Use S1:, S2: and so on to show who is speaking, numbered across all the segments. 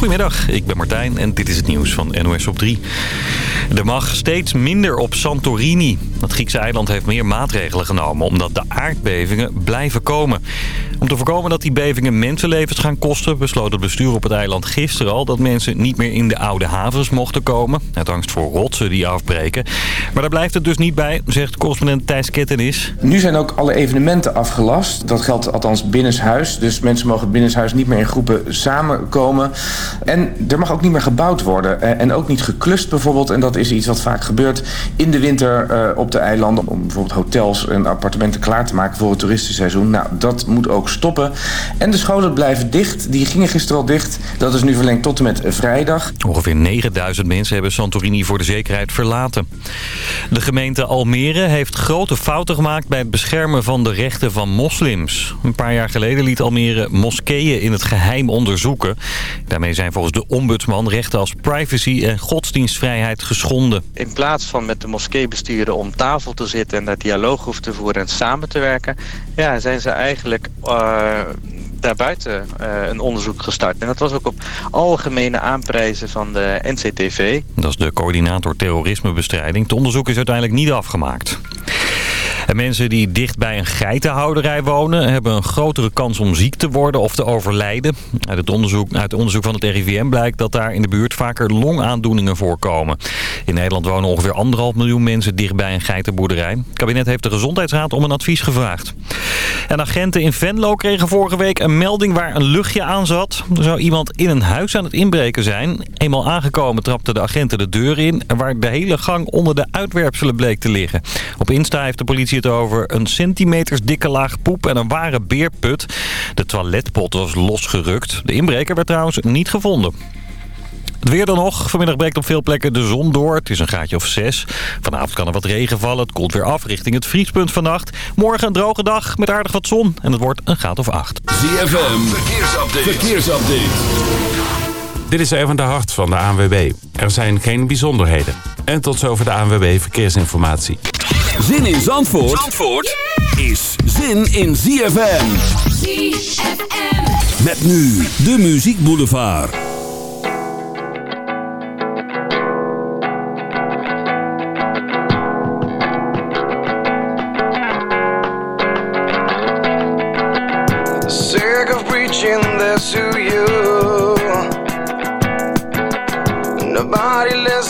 S1: Goedemiddag, ik ben Martijn en dit is het nieuws van NOS op 3. Er mag steeds minder op Santorini. Het Griekse eiland heeft meer maatregelen genomen omdat de aardbevingen blijven komen. Om te voorkomen dat die bevingen mensenlevens gaan kosten... besloot het bestuur op het eiland gisteren al... dat mensen niet meer in de oude havens mochten komen. Het angst voor rotsen die afbreken. Maar daar blijft het dus niet bij, zegt correspondent Thijs Kettenis.
S2: Nu zijn ook alle evenementen afgelast. Dat geldt althans binnenshuis. Dus mensen mogen binnenshuis niet meer in groepen samenkomen. En er mag ook niet meer gebouwd worden. Eh, en ook niet geklust bijvoorbeeld. En dat is iets wat vaak gebeurt in de winter uh, op de eilanden. Om bijvoorbeeld hotels en appartementen klaar te maken voor het toeristenseizoen. Nou, dat moet ook stoppen. En de scholen blijven dicht. Die gingen gisteren al dicht. Dat is nu verlengd tot en met vrijdag.
S1: Ongeveer 9000 mensen hebben Santorini voor de zekerheid verlaten. De gemeente Almere heeft grote fouten gemaakt bij het beschermen van de rechten van moslims. Een paar jaar geleden liet Almere moskeeën in het geheim onderzoeken. Daarmee zijn volgens de ombudsman rechten als privacy en godsdienstvrijheid geschonden.
S3: In plaats van met de moskeebestuurder om tafel te zitten en daar dialoog hoeft te voeren en samen te werken... Ja, zijn ze eigenlijk uh, daarbuiten uh, een onderzoek gestart. En dat was ook op algemene aanprijzen van de NCTV.
S1: Dat is de coördinator terrorismebestrijding. Het onderzoek is uiteindelijk niet afgemaakt. En mensen die dicht bij een geitenhouderij wonen... hebben een grotere kans om ziek te worden of te overlijden. Uit het onderzoek, uit onderzoek van het RIVM blijkt dat daar in de buurt vaker longaandoeningen voorkomen. In Nederland wonen ongeveer anderhalf miljoen mensen dicht bij een geitenboerderij. Het kabinet heeft de Gezondheidsraad om een advies gevraagd. En agenten in Venlo kregen vorige week een melding waar een luchtje aan zat. Er zou iemand in een huis aan het inbreken zijn. Eenmaal aangekomen trapten de agenten de deur in... waar de hele gang onder de uitwerpselen bleek te liggen. Op Insta heeft de politie het over een centimeters dikke laag poep en een ware beerput. De toiletpot was losgerukt. De inbreker werd trouwens niet gevonden. Het weer dan nog. Vanmiddag breekt op veel plekken de zon door. Het is een graadje of 6. Vanavond kan er wat regen vallen. Het koelt weer af richting het vriespunt vannacht. Morgen een droge dag met aardig wat zon. En het wordt een graad of 8.
S4: ZFM. Verkeersupdate. Verkeersupdate. Dit is even de hart van de ANWB. Er zijn geen bijzonderheden. En tot zover de ANWB Verkeersinformatie.
S5: Zin in Zandvoort, Zandvoort is zin in ZFM. ZFM. Met nu de Muziek Boulevard.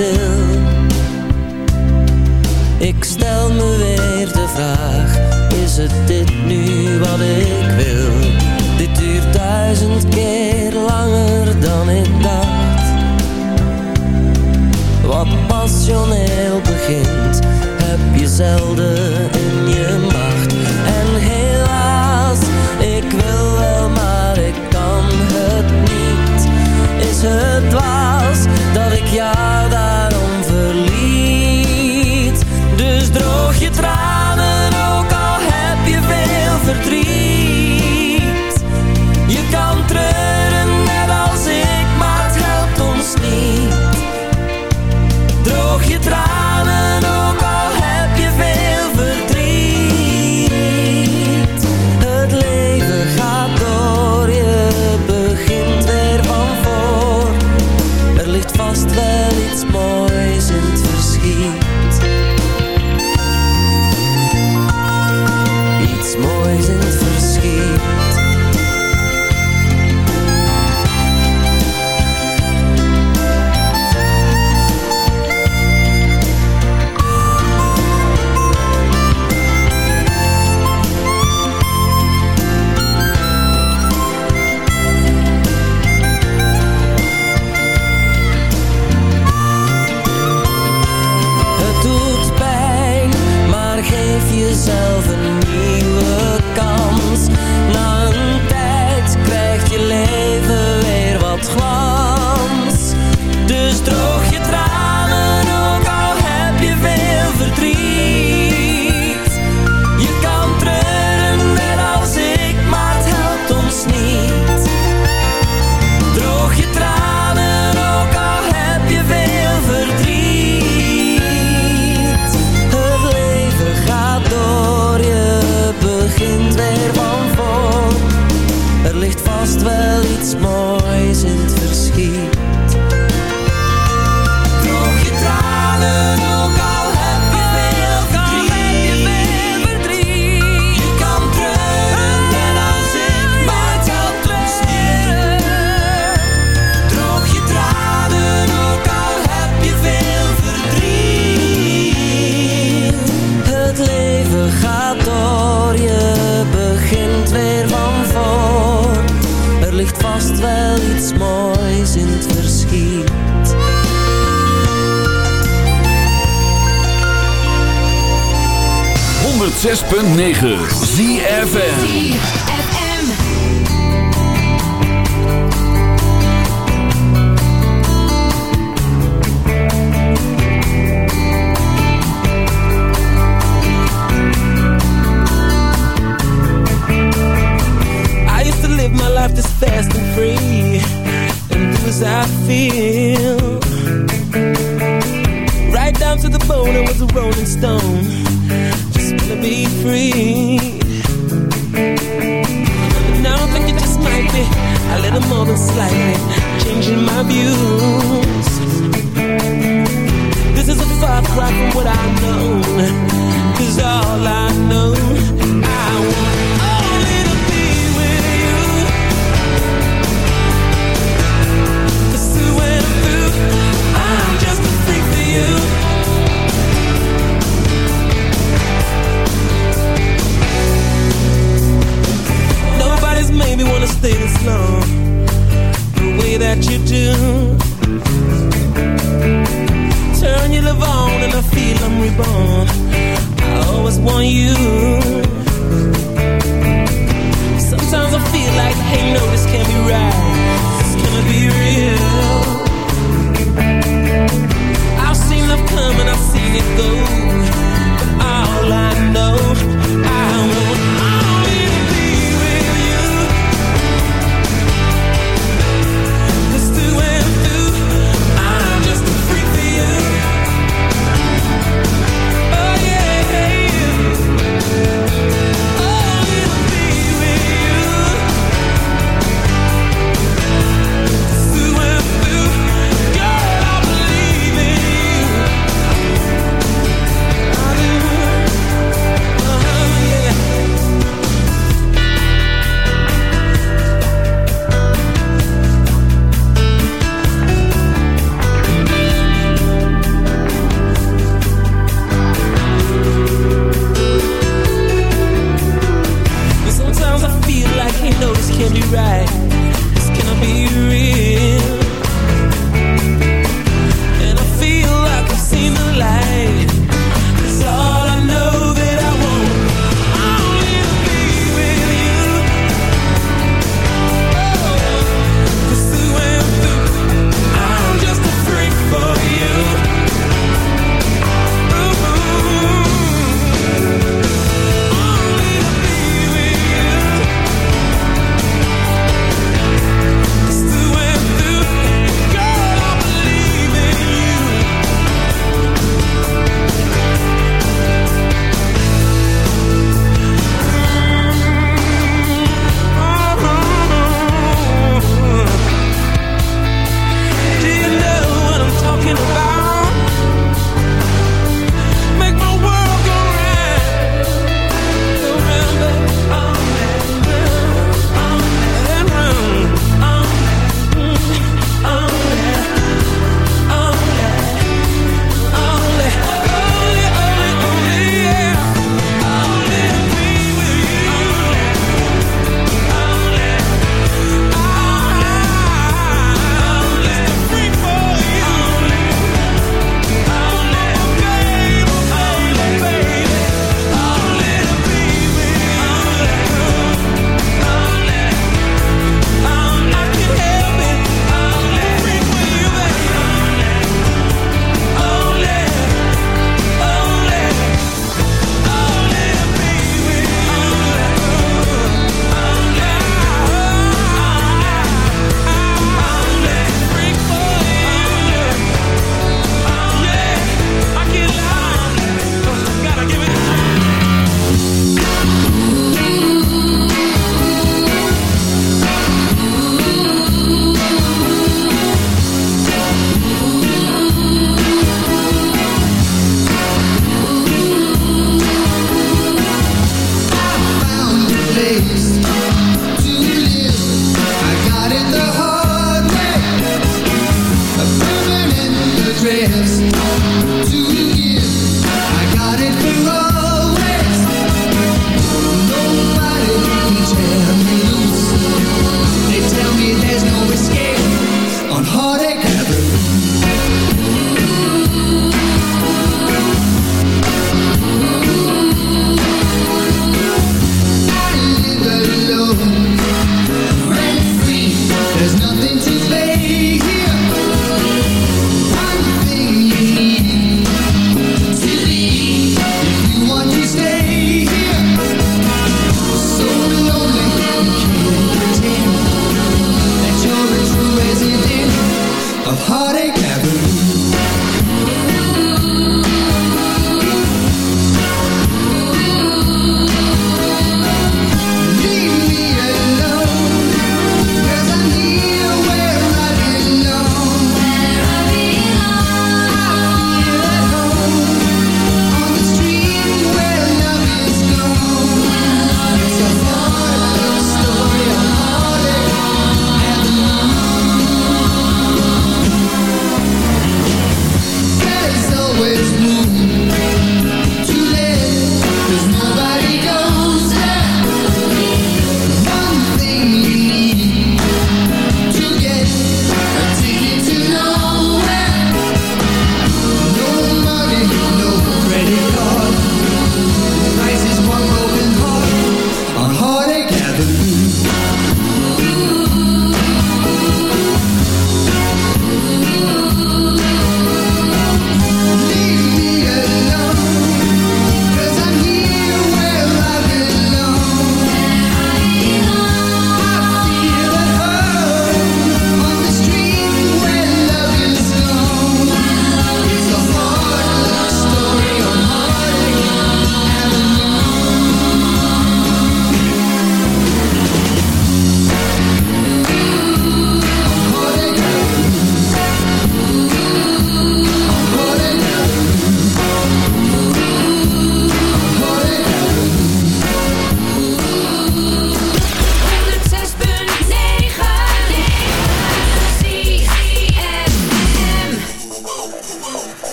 S6: is
S7: cry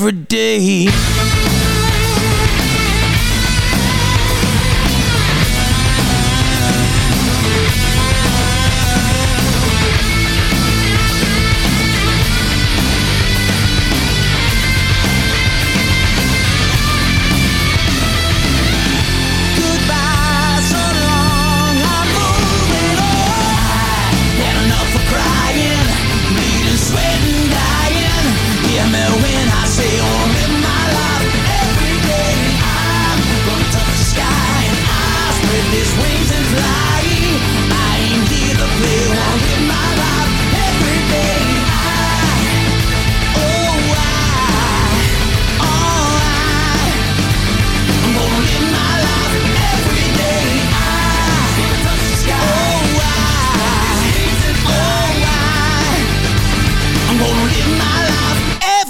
S8: every day.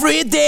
S8: every day.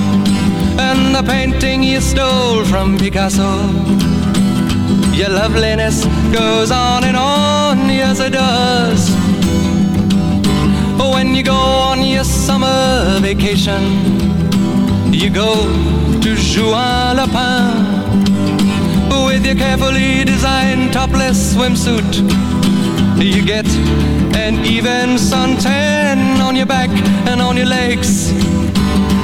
S9: and the painting you stole from Picasso. Your loveliness goes on and on, yes it does. When you go on your summer vacation, you go to Juan-les-Pins with your carefully designed topless swimsuit. You get an even suntan on your back and on your legs.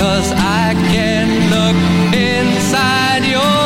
S6: Cause I can look inside your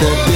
S6: the